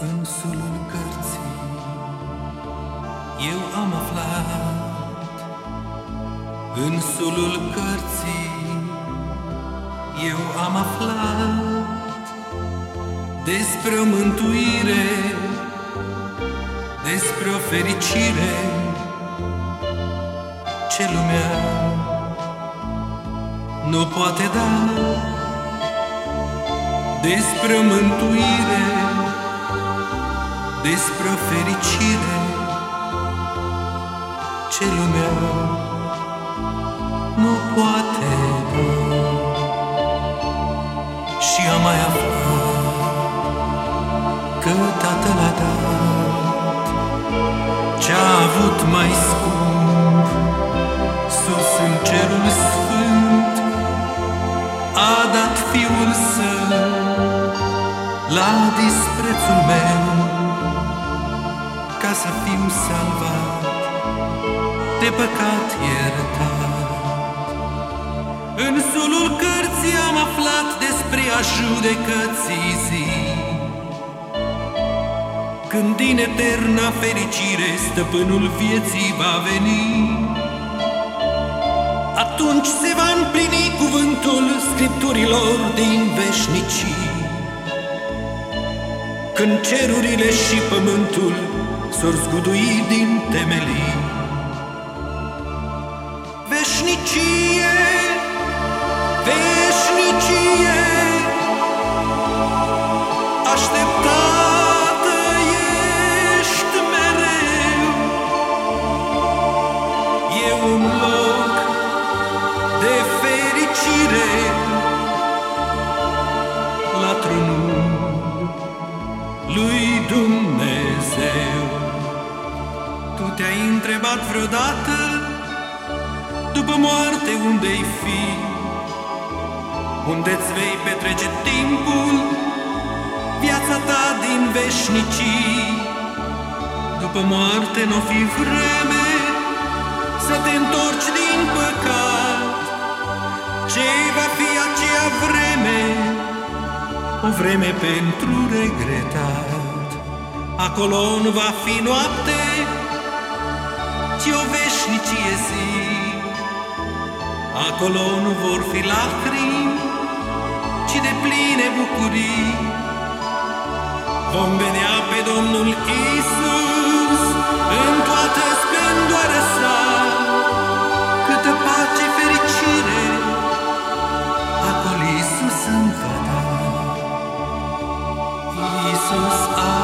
în sunul cărții. Eu am aflat în sulul cărții. Eu am aflat despre o mântuire, despre o fericire ce lumea nu poate da, despre o mântuire, despre o fericire ce lumea nu poate da. Și am mai aflat că Tatăl a dat ce-a avut mai scump sus în cerul sfânt, a dat Fiul Său la disprețul meu ca să fiu salvat de păcat iertat. În sulul cărții am aflat despre a judecății zi, când din eterna fericire stăpânul vieții va veni. Atunci se va împlini cuvântul scripturilor din veșnicii, când cerurile și pământul sërzguduidin temeli. Veshniqie te-ai întrebat vreodată după moarte unde-i fi? Unde-ți vei petrece timpul, viața ta din veșnicii? După moarte n-o fi vreme să te întorci din păcat, ce va fi aceea vreme, o vreme pentru regretat. Acolo nu va fi noapte, ci o veșnicie zi. Acolo nu vor fi lacrimi, ci de pline bucurii. Vom vedea pe Domnul Isus în toată splendoarea sa, câtă pace, fericire, acolo Isus îmi va da. Isus a